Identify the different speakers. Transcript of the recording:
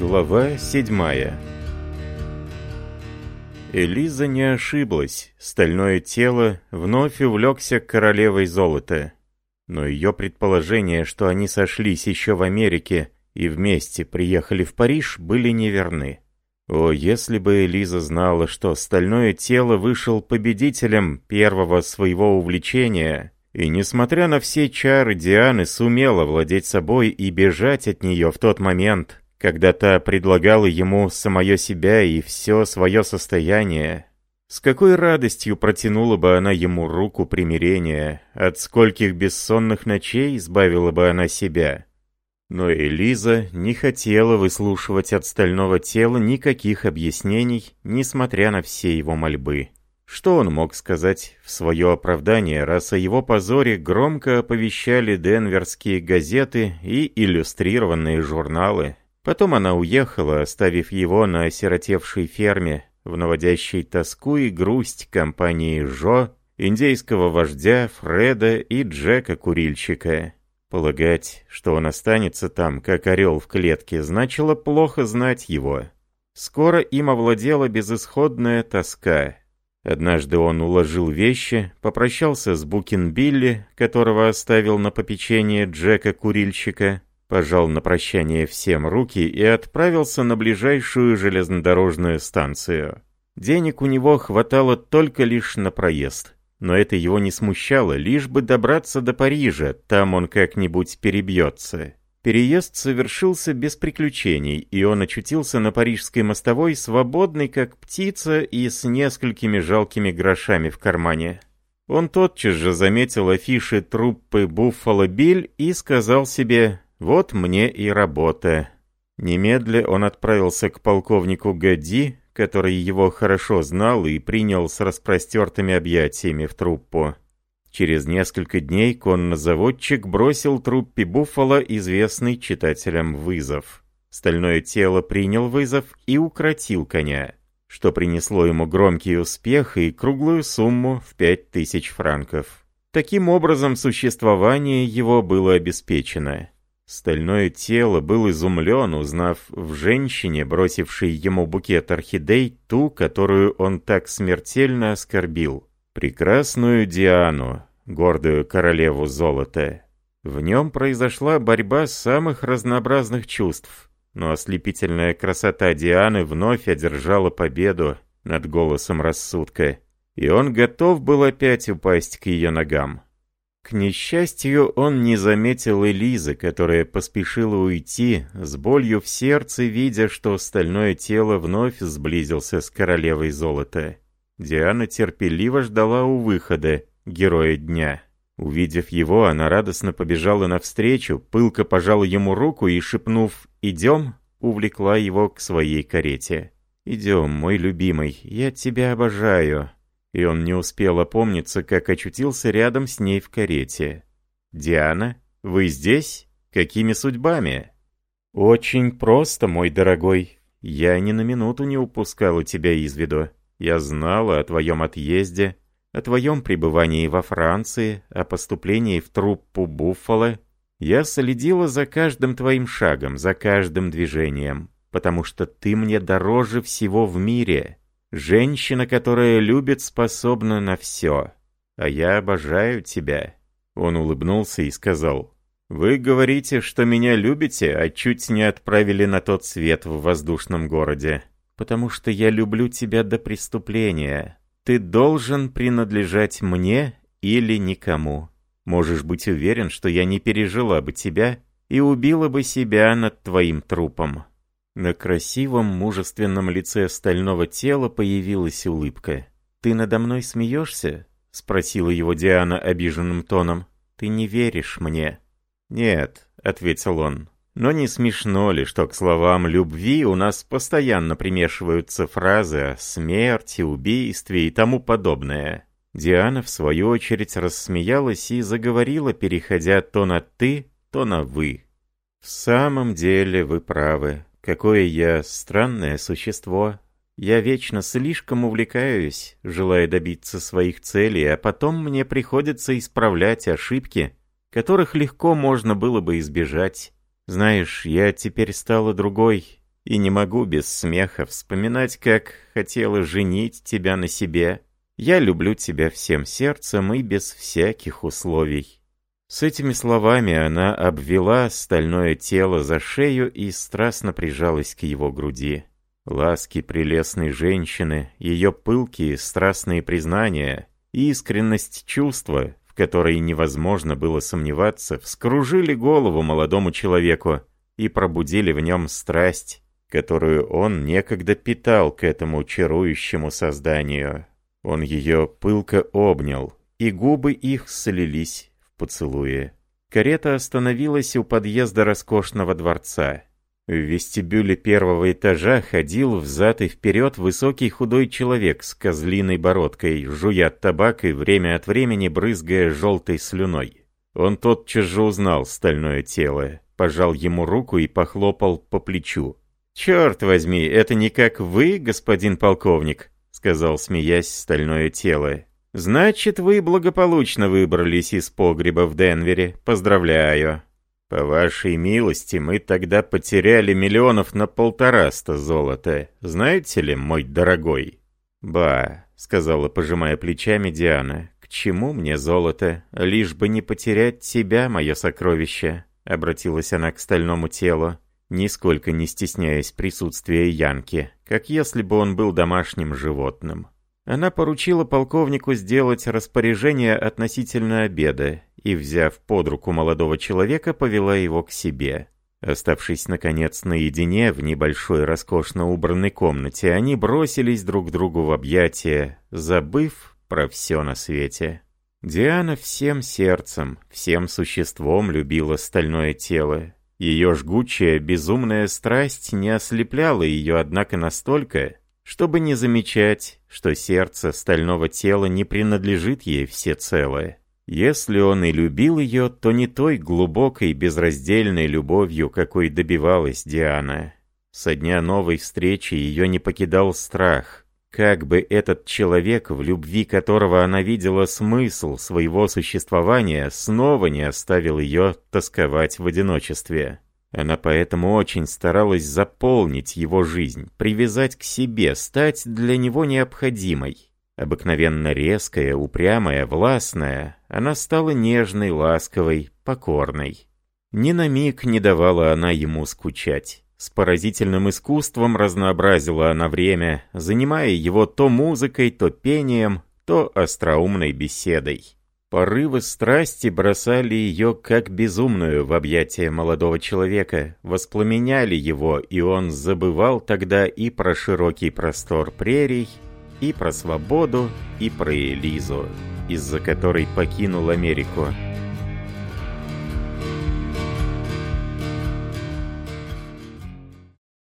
Speaker 1: Глава седьмая Элиза не ошиблась, стальное тело вновь увлекся королевой золота. Но ее предположение, что они сошлись еще в Америке и вместе приехали в Париж, были неверны. О, если бы Элиза знала, что стальное тело вышел победителем первого своего увлечения, и, несмотря на все чары Дианы, сумела владеть собой и бежать от нее в тот момент, когда-то предлагала ему самое себя и все свое состояние. С какой радостью протянула бы она ему руку примирения, от скольких бессонных ночей избавила бы она себя. Но Элиза не хотела выслушивать от стального тела никаких объяснений, несмотря на все его мольбы. Что он мог сказать в свое оправдание, раз о его позоре громко оповещали денверские газеты и иллюстрированные журналы? Потом она уехала, оставив его на осиротевшей ферме, в наводящей тоску и грусть компании Жо, индейского вождя Фреда и Джека-курильщика. Полагать, что он останется там, как орел в клетке, значило плохо знать его. Скоро им овладела безысходная тоска. Однажды он уложил вещи, попрощался с Букинбилли, которого оставил на попечение Джека-курильщика, пожал на прощание всем руки и отправился на ближайшую железнодорожную станцию. Денег у него хватало только лишь на проезд. Но это его не смущало, лишь бы добраться до Парижа, там он как-нибудь перебьется. Переезд совершился без приключений, и он очутился на парижской мостовой, свободный как птица и с несколькими жалкими грошами в кармане. Он тотчас же заметил афиши труппы «Буффало Биль» и сказал себе вот мне и работа. Немедле он отправился к полковнику Гадди, который его хорошо знал и принял с распростертыми объятиями в труппу. Через несколько дней коннозаводчик бросил труппе Буффало известный читателям вызов. Стальное тело принял вызов и укротил коня, что принесло ему громкий успех и круглую сумму в 5000 франков. Таким образом, существование его было обеспечено. Стальное тело был изумлен, узнав в женщине, бросившей ему букет орхидей, ту, которую он так смертельно оскорбил. Прекрасную Диану, гордую королеву золота. В нем произошла борьба самых разнообразных чувств, но ослепительная красота Дианы вновь одержала победу над голосом рассудка, и он готов был опять упасть к ее ногам. К несчастью, он не заметил Элизы, которая поспешила уйти, с болью в сердце, видя, что стальное тело вновь сблизился с королевой золота. Диана терпеливо ждала у выхода, героя дня. Увидев его, она радостно побежала навстречу, пылко пожала ему руку и, шепнув «Идем», увлекла его к своей карете. «Идем, мой любимый, я тебя обожаю», и он не успел опомниться, как очутился рядом с ней в карете. «Диана, вы здесь? Какими судьбами?» «Очень просто, мой дорогой. Я ни на минуту не упускала тебя из виду. Я знала о твоем отъезде, о твоем пребывании во Франции, о поступлении в труппу Буффало. Я следила за каждым твоим шагом, за каждым движением, потому что ты мне дороже всего в мире. Женщина, которая любит, способна на все. А я обожаю тебя». Он улыбнулся и сказал, «Вы говорите, что меня любите, а чуть не отправили на тот свет в воздушном городе. Потому что я люблю тебя до преступления. Ты должен принадлежать мне или никому. Можешь быть уверен, что я не пережила бы тебя и убила бы себя над твоим трупом». На красивом, мужественном лице стального тела появилась улыбка. «Ты надо мной смеешься?» — спросила его Диана обиженным тоном. «Ты не веришь мне?» «Нет», — ответил он. «Но не смешно ли, что к словам «любви» у нас постоянно примешиваются фразы о смерти, убийстве и тому подобное?» Диана, в свою очередь, рассмеялась и заговорила, переходя то на «ты», то на «вы». «В самом деле вы правы», Какое я странное существо. Я вечно слишком увлекаюсь, желая добиться своих целей, а потом мне приходится исправлять ошибки, которых легко можно было бы избежать. Знаешь, я теперь стала другой, и не могу без смеха вспоминать, как хотела женить тебя на себе. Я люблю тебя всем сердцем и без всяких условий. С этими словами она обвела стальное тело за шею и страстно прижалась к его груди. Ласки прелестной женщины, ее пылкие страстные признания, и искренность чувства, в которой невозможно было сомневаться, вскружили голову молодому человеку и пробудили в нем страсть, которую он некогда питал к этому чарующему созданию. Он ее пылко обнял, и губы их слились поцелуя. Карета остановилась у подъезда роскошного дворца. В вестибюле первого этажа ходил взад и вперед высокий худой человек с козлиной бородкой, жуя табак и время от времени брызгая желтой слюной. Он тотчас же узнал стальное тело, пожал ему руку и похлопал по плечу. «Черт возьми, это не как вы, господин полковник», — сказал, смеясь, стальное тело. «Значит, вы благополучно выбрались из погреба в Денвере. Поздравляю!» «По вашей милости, мы тогда потеряли миллионов на полтораста золота. Знаете ли, мой дорогой?» «Ба», — сказала, пожимая плечами Диана, — «к чему мне золото? Лишь бы не потерять тебя, мое сокровище», — обратилась она к стальному телу, нисколько не стесняясь присутствия Янки, как если бы он был домашним животным. Она поручила полковнику сделать распоряжение относительно обеда и, взяв под руку молодого человека, повела его к себе. Оставшись, наконец, наедине в небольшой роскошно убранной комнате, они бросились друг другу в объятия, забыв про все на свете. Диана всем сердцем, всем существом любила стальное тело. Ее жгучая, безумная страсть не ослепляла ее, однако, настолько, чтобы не замечать, что сердце стального тела не принадлежит ей всецело. Если он и любил ее, то не той глубокой безраздельной любовью, какой добивалась Диана. Со дня новой встречи ее не покидал страх. Как бы этот человек, в любви которого она видела смысл своего существования, снова не оставил ее тосковать в одиночестве. Она поэтому очень старалась заполнить его жизнь, привязать к себе, стать для него необходимой. Обыкновенно резкая, упрямая, властная, она стала нежной, ласковой, покорной. Ни на миг не давала она ему скучать. С поразительным искусством разнообразила она время, занимая его то музыкой, то пением, то остроумной беседой. Порывы страсти бросали ее как безумную в объятия молодого человека, воспламеняли его, и он забывал тогда и про широкий простор прерий, и про свободу, и про Элизу, из-за которой покинул Америку.